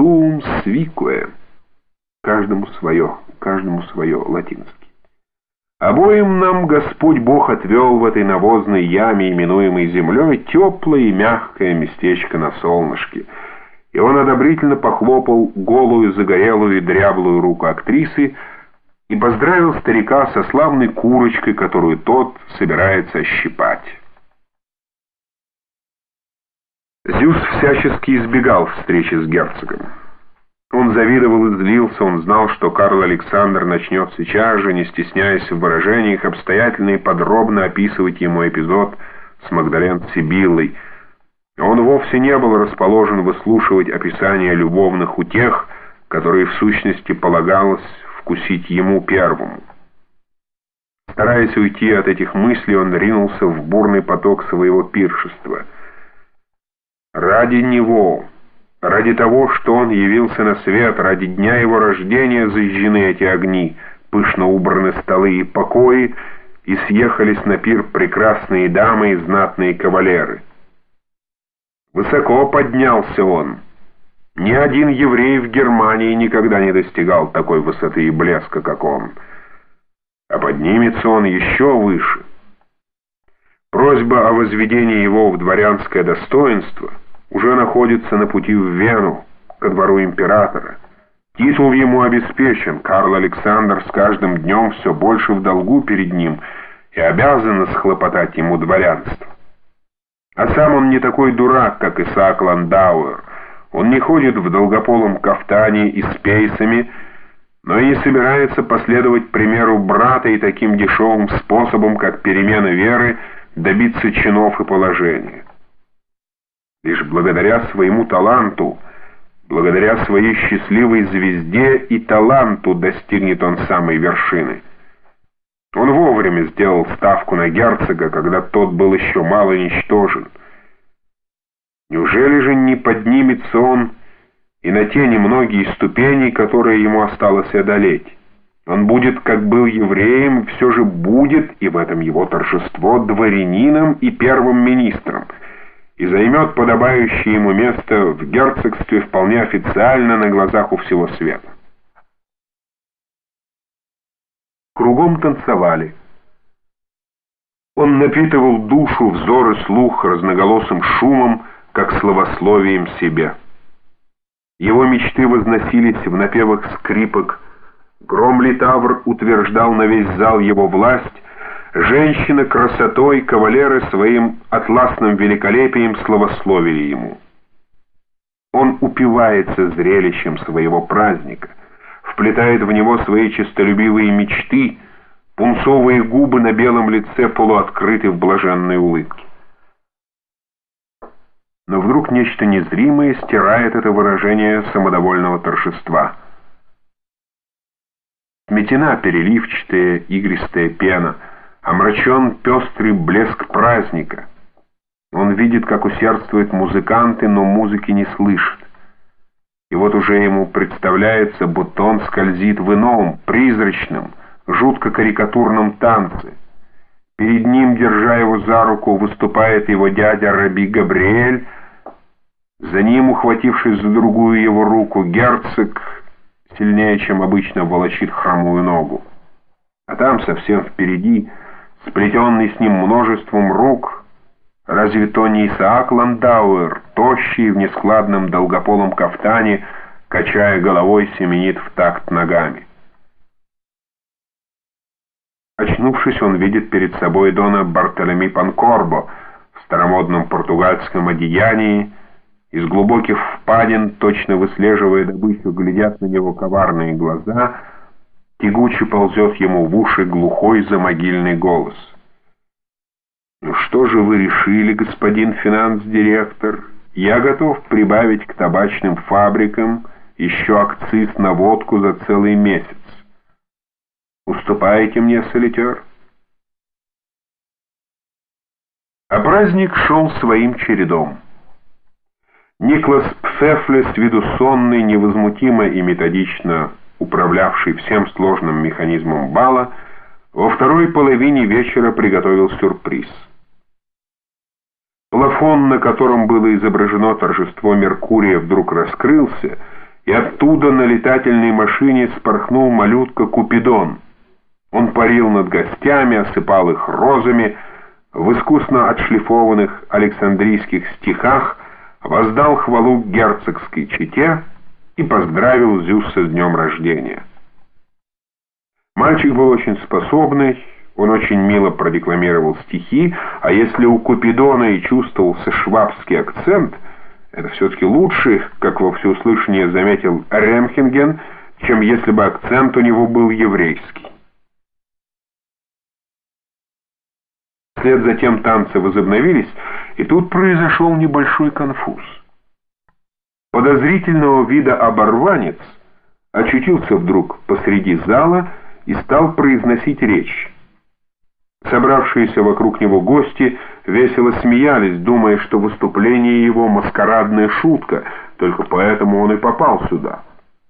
сум свикуэ. Каждому свое, каждому свое, латинский. Обоим нам Господь Бог отвел в этой навозной яме, именуемой землей, теплое и мягкое местечко на солнышке. И он одобрительно похлопал голую, загорелую и дряблую руку актрисы и поздравил старика со славной курочкой, которую тот собирается ощипать. Зюс всячески избегал встречи с герцогом. Он завидовал и злился, он знал, что Карл Александр начнет сейчас же, не стесняясь в выражениях, обстоятельно и подробно описывать ему эпизод с Магдален Сибиллой. Он вовсе не был расположен выслушивать описания любовных утех, которые в сущности полагалось вкусить ему первому. Стараясь уйти от этих мыслей, он ринулся в бурный поток своего пиршества. Ради него... Ради того, что он явился на свет, ради дня его рождения зажжены эти огни, пышно убраны столы и покои, и съехались на пир прекрасные дамы и знатные кавалеры. Высоко поднялся он. Ни один еврей в Германии никогда не достигал такой высоты и блеска, как он. А поднимется он еще выше. Просьба о возведении его в дворянское достоинство — уже находится на пути в Вену, ко двору императора. Титул ему обеспечен, Карл Александр с каждым днем все больше в долгу перед ним и обязан схлопотать ему дворянство. А сам он не такой дурак, как Исаак Ландауэр. Он не ходит в долгополом кафтане и с пейсами, но и не собирается последовать примеру брата и таким дешевым способом, как перемена веры, добиться чинов и положения. Лишь благодаря своему таланту, благодаря своей счастливой звезде и таланту достигнет он самой вершины. Он вовремя сделал ставку на герцога, когда тот был еще мало ничтожен. Неужели же не поднимется он и на те немногие ступени, которые ему осталось одолеть? Он будет, как был евреем, все же будет, и в этом его торжество, дворянином и первым министром — и займет подобающее ему место в герцогстве вполне официально на глазах у всего света. Кругом танцевали. Он напитывал душу, взор и слух разноголосым шумом, как словословием себе. Его мечты возносились в напевах скрипок. Гром Литавр утверждал на весь зал его власть, Женщины красотой, кавалеры своим атласным великолепием славословили ему. Он упивается зрелищем своего праздника, вплетает в него свои честолюбивые мечты, пунцовые губы на белом лице полуоткрыты в блаженной улыбке. Но вдруг нечто незримое стирает это выражение самодовольного торжества. Сметена переливчатая, игристая пена — омрачен пестрый блеск праздника. Он видит, как усердствуют музыканты, но музыки не слышит. И вот уже ему представляется, будто он скользит в ином, призрачном, жутко карикатурном танце. Перед ним, держа его за руку, выступает его дядя Раби Габриэль, за ним, ухватившись за другую его руку, герцог сильнее, чем обычно, волочит хромую ногу. А там совсем впереди сплетенный с ним множеством рук, разве то не Исаак Ландауэр, тощий в нескладном долгополом кафтане, качая головой, семенит в такт ногами. Очнувшись, он видит перед собой Дона Бартолеми Панкорбо в старомодном португальском одеянии, из глубоких впадин, точно выслеживая добычу, глядят на него коварные глаза — Тягуче ползет ему в уши глухой замогильный голос. «Ну что же вы решили, господин финанс-директор? Я готов прибавить к табачным фабрикам еще акциз на водку за целый месяц. Уступаете мне, солитер?» А праздник шел своим чередом. Никлас Пфефле с виду сонный, невозмутимо и методично управлявший всем сложным механизмом бала, во второй половине вечера приготовил сюрприз. Плафон, на котором было изображено торжество Меркурия, вдруг раскрылся, и оттуда на летательной машине спорхнул малютка Купидон. Он парил над гостями, осыпал их розами, в искусно отшлифованных Александрийских стихах воздал хвалу герцогской чете и поздравил Зюса с днем рождения. Мальчик был очень способный, он очень мило продекламировал стихи, а если у Купидона и чувствовался швабский акцент, это все-таки лучше, как во всеуслышание заметил Ремхенген, чем если бы акцент у него был еврейский. Вслед за тем танцы возобновились, и тут произошел небольшой конфуз. Подозрительного вида оборванец очутился вдруг посреди зала и стал произносить речь. Собравшиеся вокруг него гости весело смеялись, думая, что выступление его маскарадная шутка, только поэтому он и попал сюда.